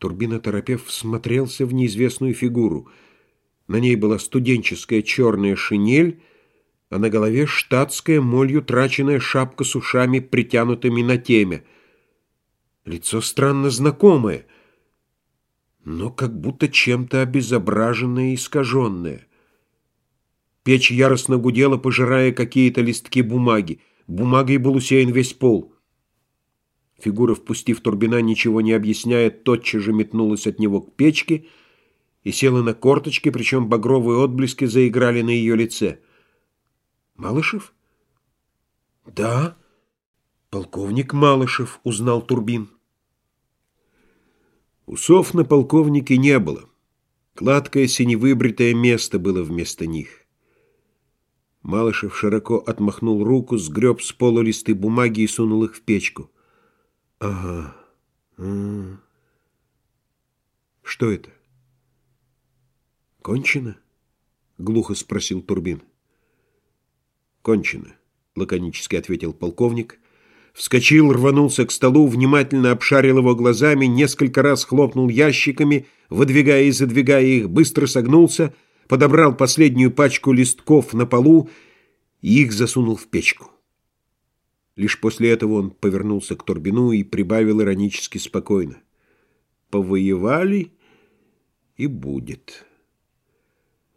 Турбин, торопев, всмотрелся в неизвестную фигуру. На ней была студенческая черная шинель, а на голове штатская молью траченная шапка с ушами, притянутыми на теме. Лицо странно знакомое, но как будто чем-то обезображенное и искаженное. Печь яростно гудела, пожирая какие-то листки бумаги. Бумагой был усеян весь пол. Фигура, впустив Турбина, ничего не объясняя, тотчас же метнулась от него к печке и села на корточки, причем багровые отблески заиграли на ее лице. «Малышев?» «Да, полковник Малышев», — узнал Турбин. Усов на полковнике не было. Гладкое синевыбритое место было вместо них. Малышев широко отмахнул руку, сгреб с пола листы бумаги и сунул их в печку. Ага. М -м. Что это? Кончено? Глухо спросил Турбин. Кончено, лаконически ответил полковник. Вскочил, рванулся к столу, внимательно обшарил его глазами, несколько раз хлопнул ящиками, выдвигая и задвигая их, быстро согнулся, подобрал последнюю пачку листков на полу и их засунул в печку. Лишь после этого он повернулся к Турбину и прибавил иронически спокойно. «Повоевали и будет».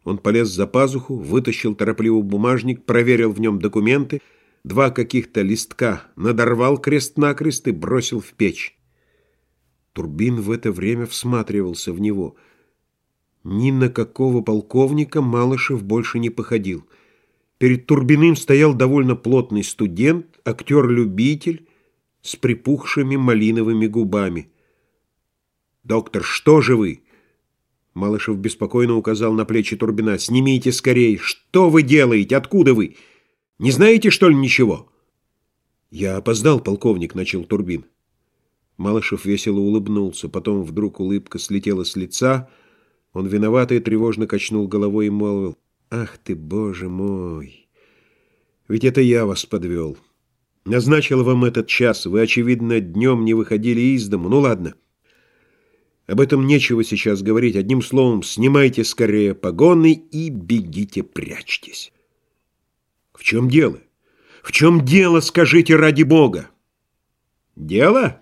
Он полез за пазуху, вытащил торопливо бумажник, проверил в нем документы, два каких-то листка надорвал крест-накрест и бросил в печь. Турбин в это время всматривался в него. Ни на какого полковника Малышев больше не походил — Перед Турбиным стоял довольно плотный студент, актер-любитель с припухшими малиновыми губами. «Доктор, что же вы?» Малышев беспокойно указал на плечи Турбина. «Снимите скорей! Что вы делаете? Откуда вы? Не знаете, что ли, ничего?» «Я опоздал, полковник», — начал Турбин. Малышев весело улыбнулся, потом вдруг улыбка слетела с лица, он виновато и тревожно качнул головой и молвил. Ах ты, боже мой! Ведь это я вас подвел. Назначил вам этот час. Вы, очевидно, днем не выходили из дому. Ну ладно. Об этом нечего сейчас говорить. Одним словом, снимайте скорее погоны и бегите, прячьтесь. В чем дело? В чем дело, скажите ради бога? Дело?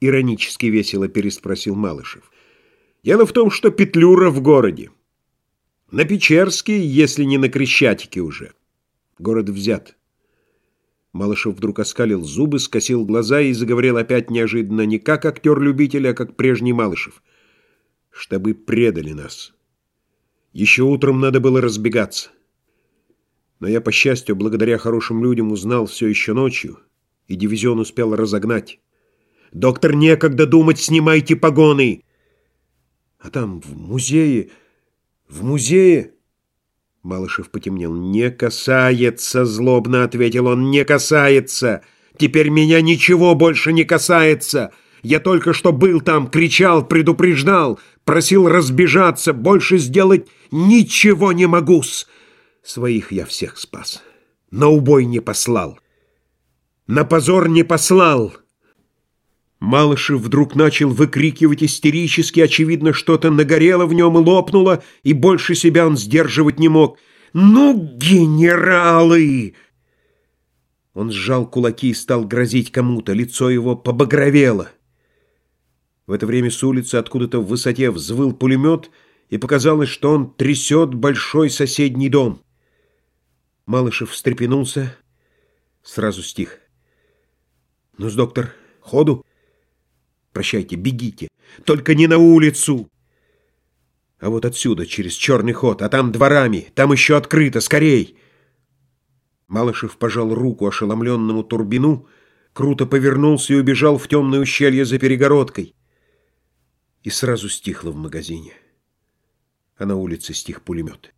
Иронически весело переспросил Малышев. Дело в том, что Петлюра в городе. На Печерске, если не на Крещатике уже. Город взят. Малышев вдруг оскалил зубы, скосил глаза и заговорил опять неожиданно не как актер-любитель, а как прежний Малышев. Штабы предали нас. Еще утром надо было разбегаться. Но я, по счастью, благодаря хорошим людям узнал все еще ночью, и дивизион успел разогнать. «Доктор, некогда думать, снимайте погоны!» А там, в музее... В музее? Малышев потемнел. «Не касается!» — злобно ответил он. «Не касается! Теперь меня ничего больше не касается! Я только что был там, кричал, предупреждал, просил разбежаться, больше сделать ничего не могу-с! Своих я всех спас, на убой не послал, на позор не послал!» Малышев вдруг начал выкрикивать истерически, очевидно, что-то нагорело в нем и лопнуло, и больше себя он сдерживать не мог. «Ну, генералы!» Он сжал кулаки и стал грозить кому-то, лицо его побагровело. В это время с улицы откуда-то в высоте взвыл пулемет, и показалось, что он трясет большой соседний дом. Малышев встрепенулся, сразу стих. «Ну-с, доктор, ходу!» Прощайте, бегите. Только не на улицу. А вот отсюда, через черный ход, а там дворами, там еще открыто, скорей. Малышев пожал руку ошеломленному Турбину, круто повернулся и убежал в темное ущелье за перегородкой. И сразу стихло в магазине. А на улице стих пулемет.